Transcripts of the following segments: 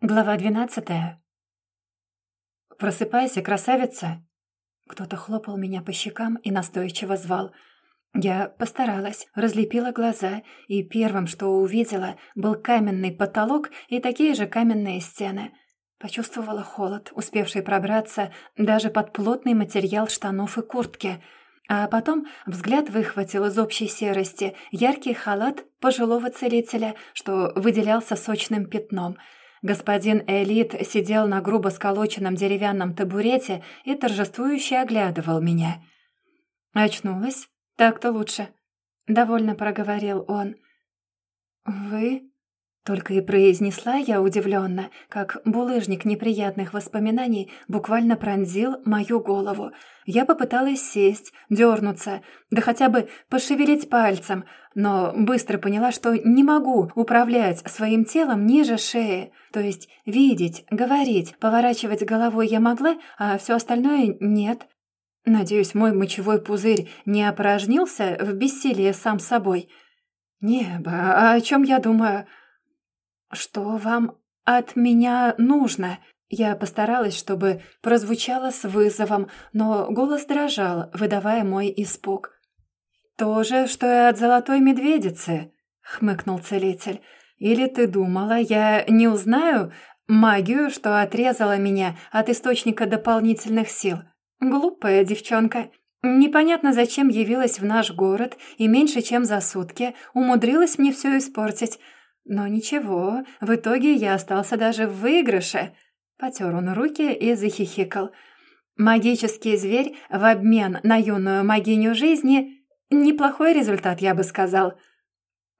Глава двенадцатая. «Просыпайся, красавица!» Кто-то хлопал меня по щекам и настойчиво звал. Я постаралась, разлепила глаза, и первым, что увидела, был каменный потолок и такие же каменные стены. Почувствовала холод, успевший пробраться даже под плотный материал штанов и куртки — а потом взгляд выхватил из общей серости яркий халат пожилого целителя, что выделялся сочным пятном. Господин Элит сидел на грубо сколоченном деревянном табурете и торжествующе оглядывал меня. «Очнулась? Так-то лучше», — довольно проговорил он. «Вы?» Только и произнесла я удивленно, как булыжник неприятных воспоминаний буквально пронзил мою голову. Я попыталась сесть, дернуться, да хотя бы пошевелить пальцем, но быстро поняла, что не могу управлять своим телом ниже шеи. То есть видеть, говорить, поворачивать головой я могла, а все остальное нет. Надеюсь, мой мочевой пузырь не опорожнился в бессилии сам собой. Небо, а о чем я думаю? «Что вам от меня нужно?» Я постаралась, чтобы прозвучало с вызовом, но голос дрожал, выдавая мой испуг. «То же, что и от золотой медведицы», — хмыкнул целитель. «Или ты думала, я не узнаю магию, что отрезала меня от источника дополнительных сил? Глупая девчонка. Непонятно, зачем явилась в наш город и меньше чем за сутки умудрилась мне все испортить». Но ничего, в итоге я остался даже в выигрыше. Потер он руки и захихикал. Магический зверь в обмен на юную магиню жизни — неплохой результат, я бы сказал.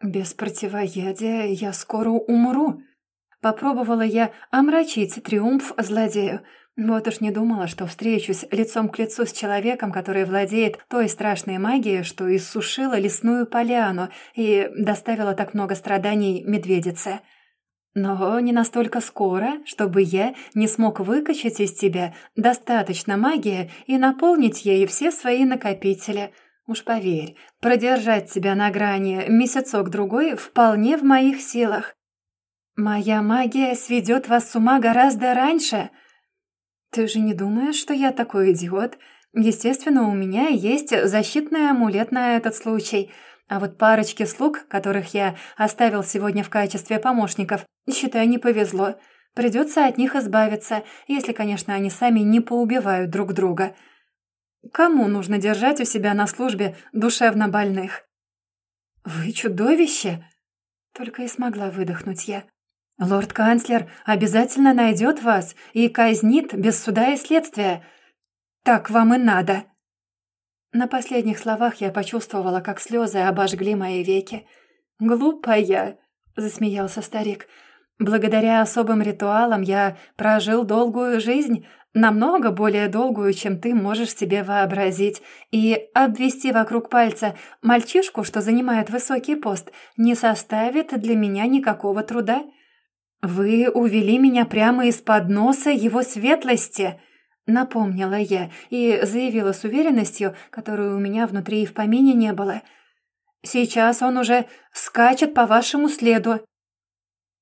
Без противоядия я скоро умру. Попробовала я омрачить триумф злодею — вот уж не думала, что встречусь лицом к лицу с человеком, который владеет той страшной магией, что иссушила лесную поляну и доставила так много страданий медведице. Но не настолько скоро, чтобы я не смог выкачать из тебя достаточно магии и наполнить ей все свои накопители. Уж поверь, продержать тебя на грани месяцок-другой вполне в моих силах. Моя магия сведет вас с ума гораздо раньше — «Ты же не думаешь, что я такой идиот? Естественно, у меня есть защитный амулет на этот случай. А вот парочке слуг, которых я оставил сегодня в качестве помощников, считай, не повезло. Придется от них избавиться, если, конечно, они сами не поубивают друг друга. Кому нужно держать у себя на службе душевно больных?» «Вы чудовище!» Только и смогла выдохнуть я. «Лорд-канцлер обязательно найдет вас и казнит без суда и следствия. Так вам и надо». На последних словах я почувствовала, как слезы обожгли мои веки. «Глупая!» — засмеялся старик. «Благодаря особым ритуалам я прожил долгую жизнь, намного более долгую, чем ты можешь себе вообразить, и обвести вокруг пальца мальчишку, что занимает высокий пост, не составит для меня никакого труда». «Вы увели меня прямо из-под носа его светлости», — напомнила я и заявила с уверенностью, которую у меня внутри и в помине не было. «Сейчас он уже скачет по вашему следу».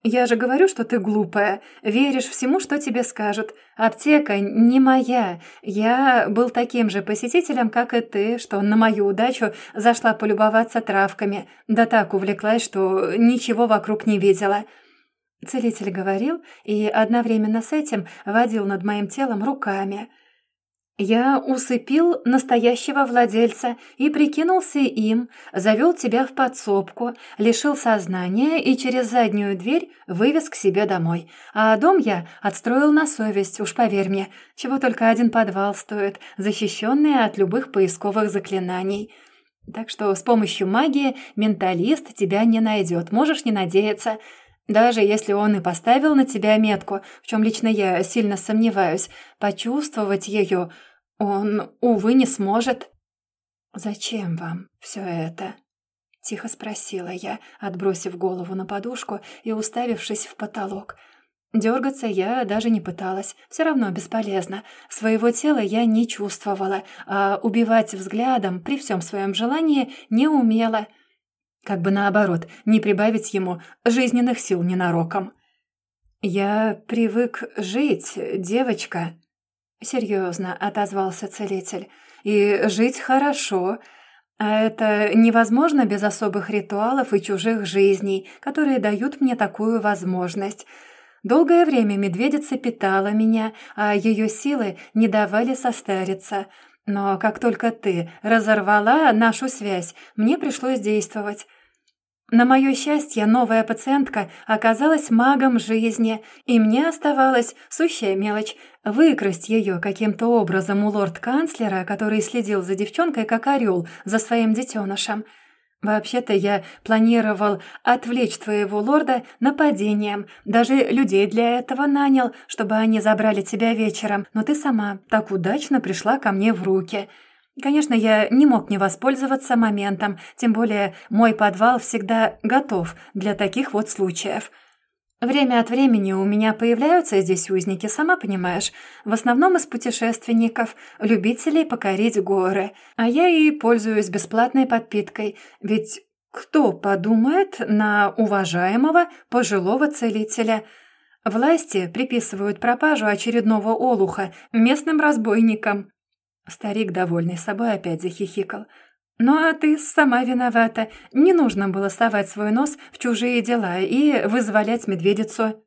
«Я же говорю, что ты глупая, веришь всему, что тебе скажут. Аптека не моя. Я был таким же посетителем, как и ты, что на мою удачу зашла полюбоваться травками, да так увлеклась, что ничего вокруг не видела». Целитель говорил и одновременно с этим водил над моим телом руками. «Я усыпил настоящего владельца и прикинулся им, завел тебя в подсобку, лишил сознания и через заднюю дверь вывез к себе домой. А дом я отстроил на совесть, уж поверь мне, чего только один подвал стоит, защищенный от любых поисковых заклинаний». Так что с помощью магии менталист тебя не найдет, можешь не надеяться. Даже если он и поставил на тебя метку, в чем лично я сильно сомневаюсь, почувствовать ее он, увы, не сможет. «Зачем вам все это?» — тихо спросила я, отбросив голову на подушку и уставившись в потолок. Дергаться я даже не пыталась, все равно бесполезно. Своего тела я не чувствовала, а убивать взглядом при всем своем желании не умела — как бы наоборот, не прибавить ему жизненных сил ненароком. «Я привык жить, девочка», — серьезно отозвался целитель. «И жить хорошо, а это невозможно без особых ритуалов и чужих жизней, которые дают мне такую возможность». Долгое время медведица питала меня, а ее силы не давали состариться. Но как только ты разорвала нашу связь, мне пришлось действовать. На мое счастье, новая пациентка оказалась магом жизни, и мне оставалась сущая мелочь — выкрасть ее каким-то образом у лорд-канцлера, который следил за девчонкой как орел за своим детенышем. Вообще-то я планировал отвлечь твоего лорда нападением, даже людей для этого нанял, чтобы они забрали тебя вечером, но ты сама так удачно пришла ко мне в руки — Конечно, я не мог не воспользоваться моментом, тем более мой подвал всегда готов для таких вот случаев. Время от времени у меня появляются здесь узники, сама понимаешь, в основном из путешественников, любителей покорить горы, а я и пользуюсь бесплатной подпиткой, ведь кто подумает на уважаемого пожилого целителя – Власти приписывают пропажу очередного олуха местным разбойникам. Старик, довольный собой, опять захихикал. «Ну а ты сама виновата. Не нужно было совать свой нос в чужие дела и вызволять медведицу».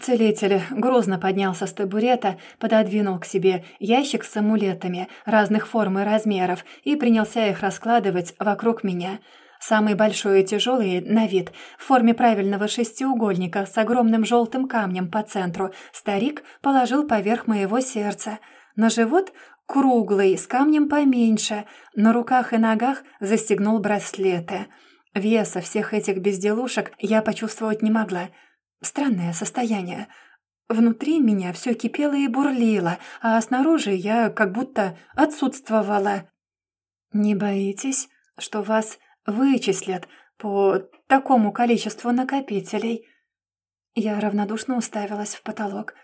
Целитель грозно поднялся с табурета, пододвинул к себе ящик с амулетами разных форм и размеров и принялся их раскладывать вокруг меня. Самый большой и тяжелый на вид, в форме правильного шестиугольника с огромным желтым камнем по центру, старик положил поверх моего сердца. На живот круглый, с камнем поменьше, на руках и ногах застегнул браслеты. Веса всех этих безделушек я почувствовать не могла. Странное состояние. Внутри меня все кипело и бурлило, а снаружи я как будто отсутствовала. «Не боитесь, что вас вычислят по такому количеству накопителей?» Я равнодушно уставилась в потолок.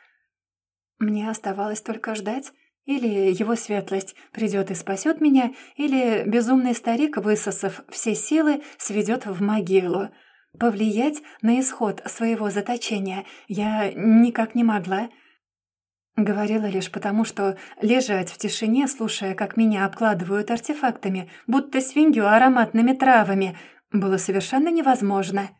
Мне оставалось только ждать, или его светлость придет и спасет меня, или безумный старик, высосав все силы, сведет в могилу. Повлиять на исход своего заточения я никак не могла. Говорила лишь потому, что лежать в тишине, слушая, как меня обкладывают артефактами, будто свинью ароматными травами, было совершенно невозможно.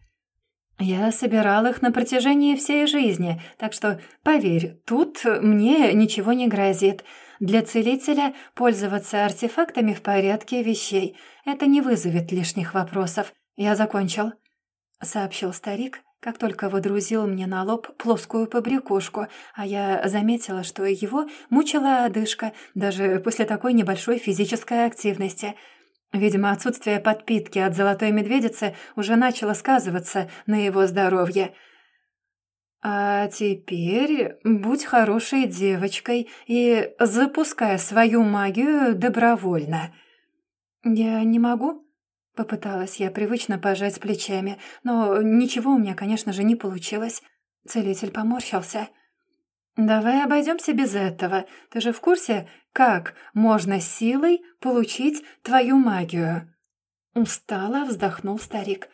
Я собирал их на протяжении всей жизни, так что, поверь, тут мне ничего не грозит. Для целителя пользоваться артефактами в порядке вещей. Это не вызовет лишних вопросов. Я закончил», — сообщил старик, как только водрузил мне на лоб плоскую побрякушку, а я заметила, что его мучила одышка даже после такой небольшой физической активности — Видимо, отсутствие подпитки от золотой медведицы уже начало сказываться на его здоровье. «А теперь будь хорошей девочкой и запускай свою магию добровольно». «Я не могу?» — попыталась я привычно пожать плечами, но ничего у меня, конечно же, не получилось. Целитель поморщился. «Давай обойдемся без этого. Ты же в курсе, как можно силой получить твою магию?» Устало вздохнул старик.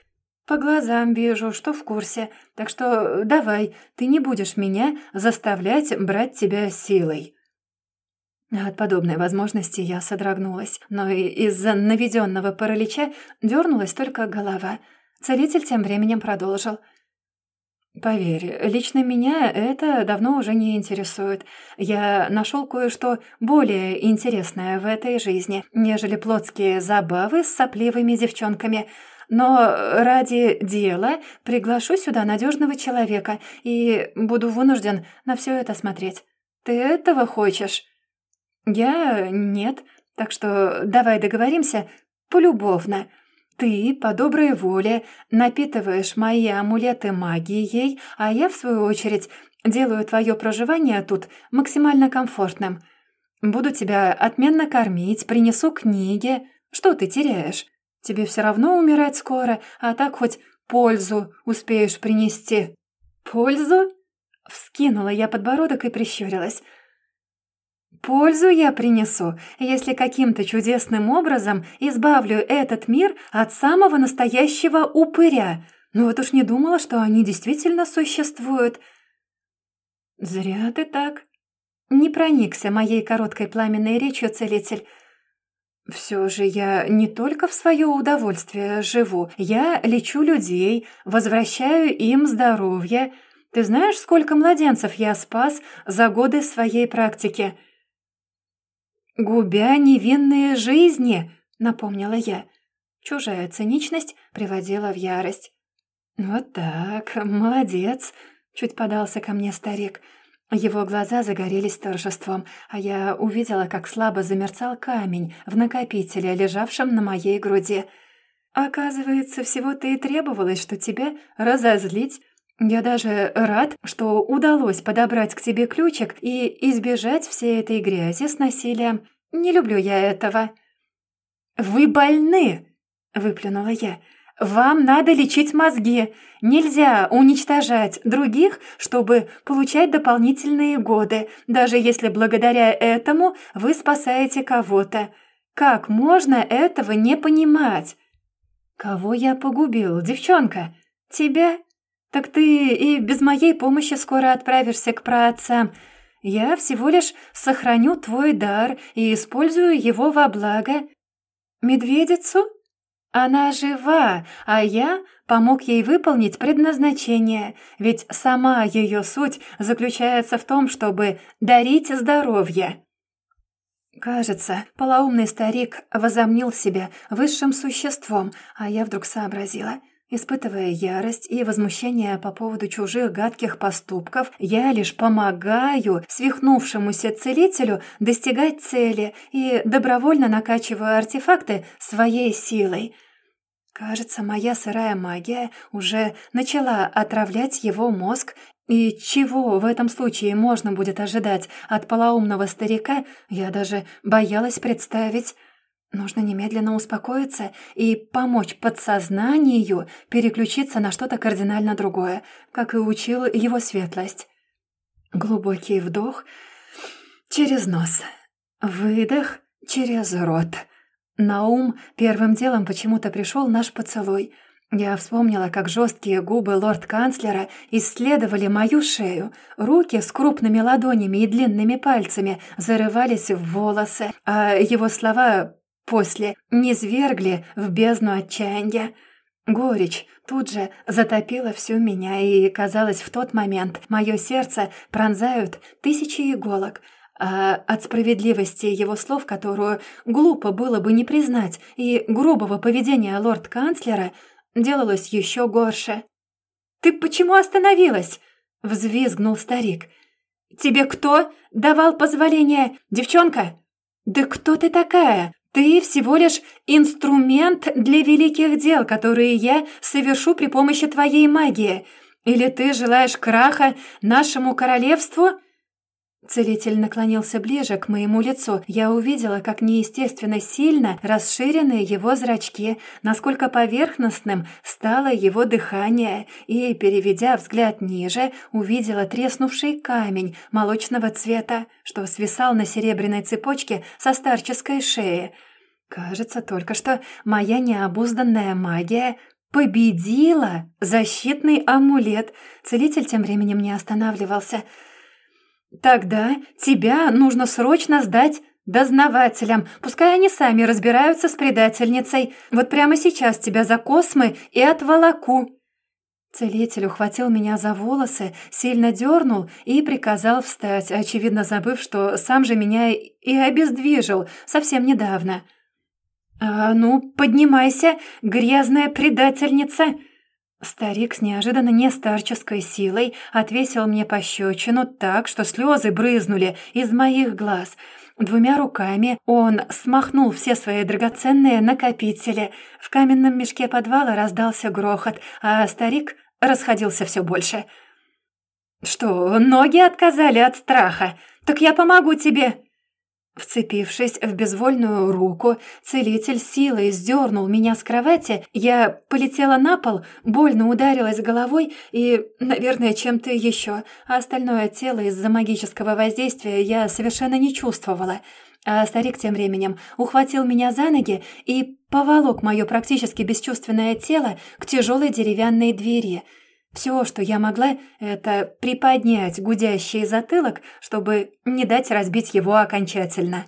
«По глазам вижу, что в курсе, так что давай, ты не будешь меня заставлять брать тебя силой». От подобной возможности я содрогнулась, но из-за наведенного паралича дернулась только голова. Целитель тем временем продолжил — Поверь, лично меня это давно уже не интересует. Я нашел кое-что более интересное в этой жизни, нежели плотские забавы с сопливыми девчонками. Но ради дела приглашу сюда надежного человека и буду вынужден на все это смотреть. Ты этого хочешь? Я нет, так что давай договоримся полюбовно. Ты, по доброй воле, напитываешь мои амулеты магией, а я, в свою очередь, делаю твое проживание тут максимально комфортным. Буду тебя отменно кормить, принесу книги. Что ты теряешь? Тебе все равно умирать скоро, а так хоть пользу успеешь принести». «Пользу?» Вскинула я подбородок и прищурилась – Пользу я принесу, если каким-то чудесным образом избавлю этот мир от самого настоящего упыря. Ну вот уж не думала, что они действительно существуют. «Зря ты так». Не проникся моей короткой пламенной речью, целитель. «Все же я не только в свое удовольствие живу. Я лечу людей, возвращаю им здоровье. Ты знаешь, сколько младенцев я спас за годы своей практики?» «Губя невинные жизни», — напомнила я. Чужая циничность приводила в ярость. «Вот так, молодец», — чуть подался ко мне старик. Его глаза загорелись торжеством, а я увидела, как слабо замерцал камень в накопителе, лежавшем на моей груди. «Оказывается, всего-то и требовалось, что тебя разозлить. Я даже рад, что удалось подобрать к тебе ключик и избежать всей этой грязи с насилием. Не люблю я этого». «Вы больны!» — выплюнула я. «Вам надо лечить мозги. Нельзя уничтожать других, чтобы получать дополнительные годы, даже если благодаря этому вы спасаете кого-то. Как можно этого не понимать?» «Кого я погубил, девчонка? Тебя? Так ты и без моей помощи скоро отправишься к праотцам. Я всего лишь сохраню твой дар и использую его во благо. Медведицу?» Она жива, а я помог ей выполнить предназначение, ведь сама ее суть заключается в том, чтобы дарить здоровье. Кажется, полоумный старик возомнил себя высшим существом, а я вдруг сообразила. Испытывая ярость и возмущение по поводу чужих гадких поступков, я лишь помогаю свихнувшемуся целителю достигать цели и добровольно накачиваю артефакты своей силой. Кажется, моя сырая магия уже начала отравлять его мозг, и чего в этом случае можно будет ожидать от полоумного старика, я даже боялась представить. Нужно немедленно успокоиться и помочь подсознанию переключиться на что-то кардинально другое, как и учил его светлость. Глубокий вдох через нос, выдох через рот. На ум первым делом почему-то пришел наш поцелуй. Я вспомнила, как жесткие губы лорд-канцлера исследовали мою шею, руки с крупными ладонями и длинными пальцами зарывались в волосы, а его слова после не свергли в бездну отчаяния. Горечь тут же затопила всю меня, и, казалось, в тот момент мое сердце пронзают тысячи иголок, а от справедливости его слов, которую глупо было бы не признать, и грубого поведения лорд-канцлера, делалось еще горше. «Ты почему остановилась?» — взвизгнул старик. «Тебе кто давал позволение, девчонка?» «Да кто ты такая? Ты всего лишь инструмент для великих дел, которые я совершу при помощи твоей магии. Или ты желаешь краха нашему королевству?» Целитель наклонился ближе к моему лицу. Я увидела, как неестественно сильно расширены его зрачки, насколько поверхностным стало его дыхание, и, переведя взгляд ниже, увидела треснувший камень молочного цвета, что свисал на серебряной цепочке со старческой шеи. Кажется, только что моя необузданная магия победила защитный амулет. Целитель тем временем не останавливался — «Тогда тебя нужно срочно сдать дознавателям. Пускай они сами разбираются с предательницей. Вот прямо сейчас тебя за космы и отволоку». Целитель ухватил меня за волосы, сильно дернул и приказал встать, очевидно забыв, что сам же меня и обездвижил совсем недавно. «А ну, поднимайся, грязная предательница!» Старик с неожиданно нестарческой силой отвесил мне пощечину так, что слезы брызнули из моих глаз. Двумя руками он смахнул все свои драгоценные накопители. В каменном мешке подвала раздался грохот, а старик расходился все больше. «Что, ноги отказали от страха? Так я помогу тебе!» Вцепившись в безвольную руку, целитель силой сдернул меня с кровати. Я полетела на пол, больно ударилась головой и, наверное, чем-то еще. А остальное тело из-за магического воздействия я совершенно не чувствовала. А старик тем временем ухватил меня за ноги и поволок мое практически бесчувственное тело к тяжелой деревянной двери. Все, что я могла, это приподнять гудящий затылок, чтобы не дать разбить его окончательно.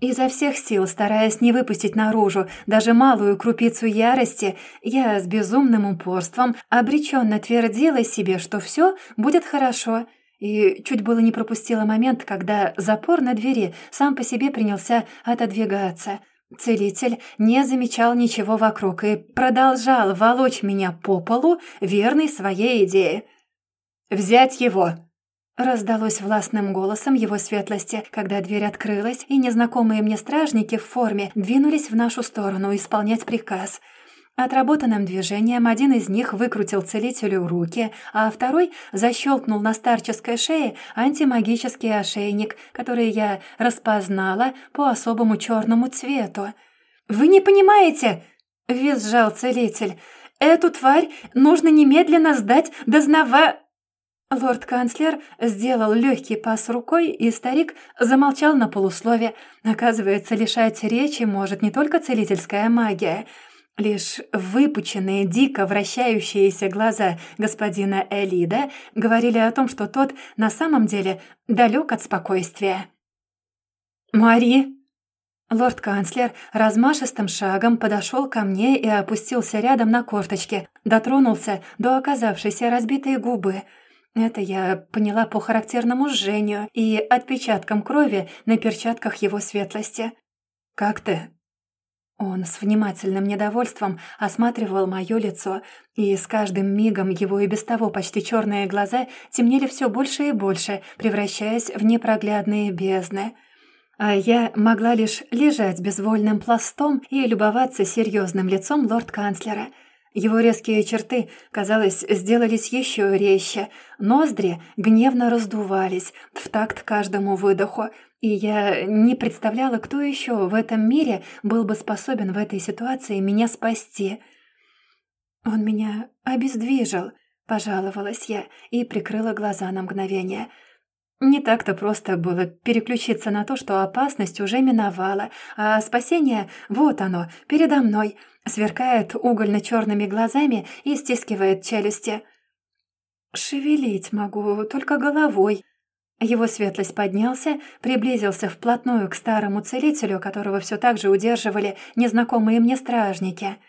Изо всех сил, стараясь не выпустить наружу даже малую крупицу ярости, я с безумным упорством обреченно твердила себе, что все будет хорошо, и чуть было не пропустила момент, когда запор на двери сам по себе принялся отодвигаться. Целитель не замечал ничего вокруг и продолжал волочь меня по полу, верный своей идее. «Взять его!» Раздалось властным голосом его светлости, когда дверь открылась, и незнакомые мне стражники в форме двинулись в нашу сторону исполнять приказ. Отработанным движением один из них выкрутил целителю руки, а второй защелкнул на старческой шее антимагический ошейник, который я распознала по особому черному цвету. «Вы не понимаете!» — визжал целитель. «Эту тварь нужно немедленно сдать дознава...» Лорд-канцлер сделал легкий пас рукой, и старик замолчал на полуслове. Оказывается, лишать речи может не только целительская магия. Лишь выпученные, дико вращающиеся глаза господина Элида говорили о том, что тот на самом деле далек от спокойствия. «Мари!» Лорд-канцлер размашистым шагом подошел ко мне и опустился рядом на корточки, дотронулся до оказавшейся разбитой губы – это я поняла по характерному жжению и отпечаткам крови на перчатках его светлости. «Как ты?» Он с внимательным недовольством осматривал мое лицо, и с каждым мигом его и без того почти черные глаза темнели все больше и больше, превращаясь в непроглядные бездны. А я могла лишь лежать безвольным пластом и любоваться серьезным лицом лорд-канцлера — его резкие черты, казалось, сделались еще резче, ноздри гневно раздувались в такт каждому выдоху, и я не представляла, кто еще в этом мире был бы способен в этой ситуации меня спасти. «Он меня обездвижил», — пожаловалась я и прикрыла глаза на мгновение — не так-то просто было переключиться на то, что опасность уже миновала, а спасение — вот оно, передо мной, сверкает угольно-черными глазами и стискивает челюсти. «Шевелить могу, только головой». Его светлость поднялся, приблизился вплотную к старому целителю, которого все так же удерживали незнакомые мне стражники —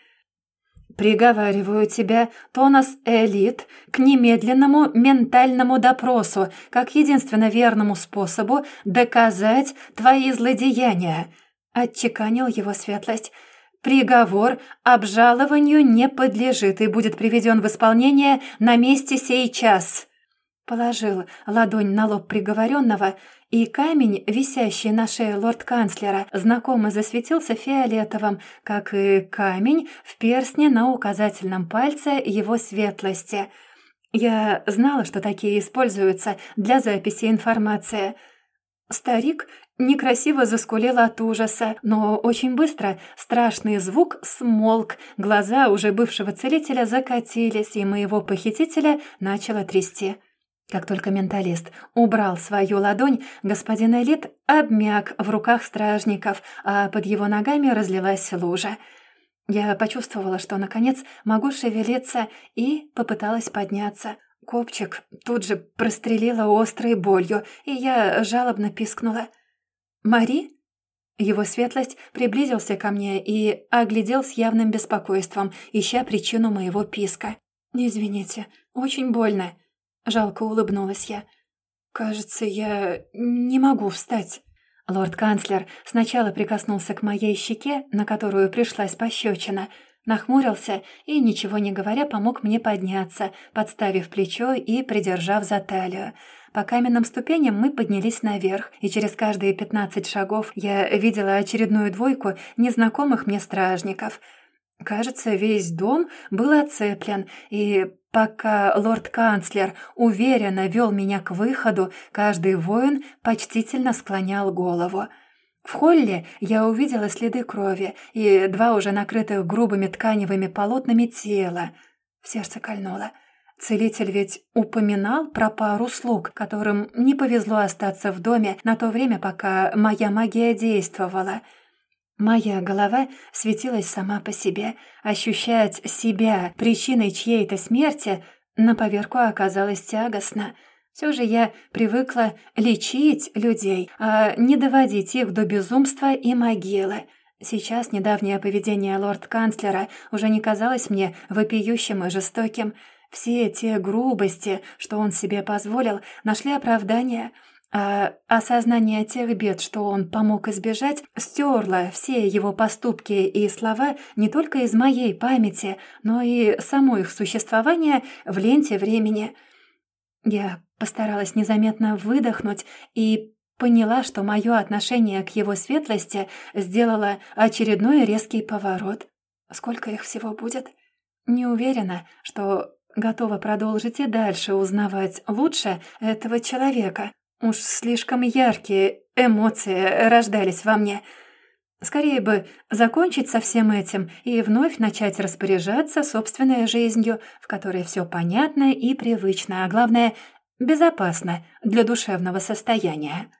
«Приговариваю тебя, Тонас Элит, к немедленному ментальному допросу, как единственно верному способу доказать твои злодеяния», — отчеканил его светлость. «Приговор обжалованию не подлежит и будет приведен в исполнение на месте сейчас». Положил ладонь на лоб приговоренного, и камень, висящий на шее лорд-канцлера, знакомо засветился фиолетовым, как и камень в перстне на указательном пальце его светлости. Я знала, что такие используются для записи информации. Старик некрасиво заскулил от ужаса, но очень быстро страшный звук смолк, глаза уже бывшего целителя закатились, и моего похитителя начало трясти. Как только менталист убрал свою ладонь, господин Элит обмяк в руках стражников, а под его ногами разлилась лужа. Я почувствовала, что, наконец, могу шевелиться, и попыталась подняться. Копчик тут же прострелила острой болью, и я жалобно пискнула. «Мари?» Его светлость приблизился ко мне и оглядел с явным беспокойством, ища причину моего писка. «Извините, очень больно», Жалко улыбнулась я. «Кажется, я не могу встать». Лорд-канцлер сначала прикоснулся к моей щеке, на которую пришлась пощечина, нахмурился и, ничего не говоря, помог мне подняться, подставив плечо и придержав за талию. По каменным ступеням мы поднялись наверх, и через каждые пятнадцать шагов я видела очередную двойку незнакомых мне стражников — Кажется, весь дом был оцеплен, и пока лорд-канцлер уверенно вел меня к выходу, каждый воин почтительно склонял голову. В холле я увидела следы крови и два уже накрытых грубыми тканевыми полотнами тела. В сердце кольнуло. Целитель ведь упоминал про пару слуг, которым не повезло остаться в доме на то время, пока моя магия действовала — Моя голова светилась сама по себе. Ощущать себя причиной чьей-то смерти на поверку оказалось тягостно. Все же я привыкла лечить людей, а не доводить их до безумства и могилы. Сейчас недавнее поведение лорд-канцлера уже не казалось мне вопиющим и жестоким. Все те грубости, что он себе позволил, нашли оправдание — а осознание тех бед, что он помог избежать, стерло все его поступки и слова не только из моей памяти, но и само их существование в ленте времени. Я постаралась незаметно выдохнуть и поняла, что мое отношение к его светлости сделало очередной резкий поворот. Сколько их всего будет? Не уверена, что готова продолжить и дальше узнавать лучше этого человека. Уж слишком яркие эмоции рождались во мне. Скорее бы закончить со всем этим и вновь начать распоряжаться собственной жизнью, в которой все понятно и привычно, а главное — безопасно для душевного состояния.